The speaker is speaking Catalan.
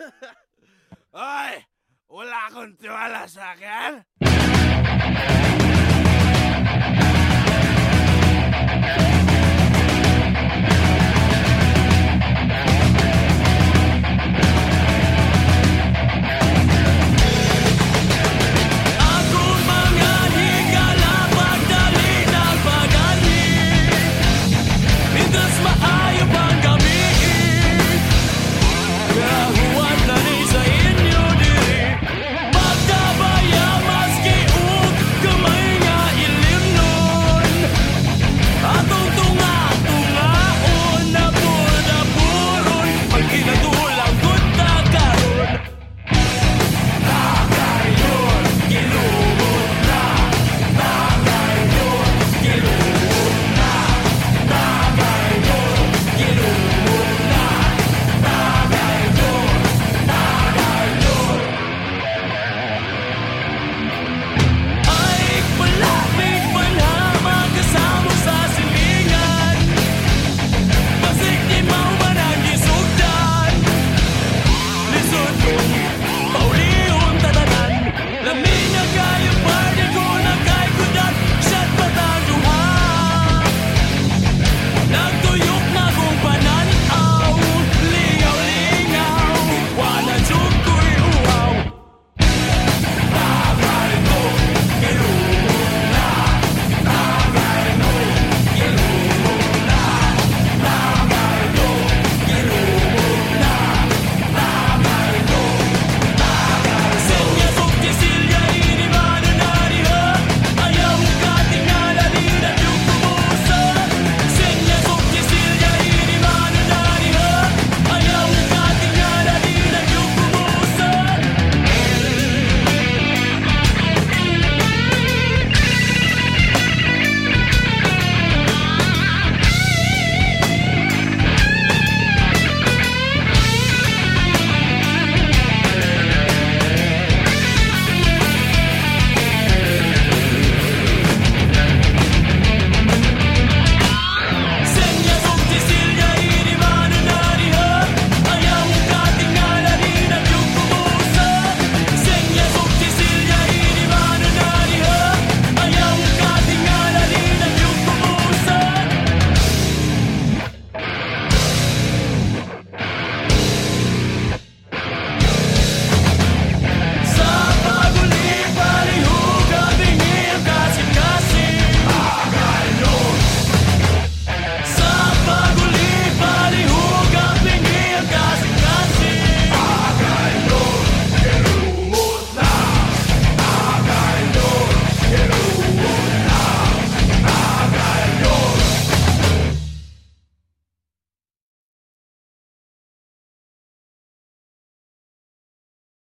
¡Ay! ¡Hola, con te van a sacar!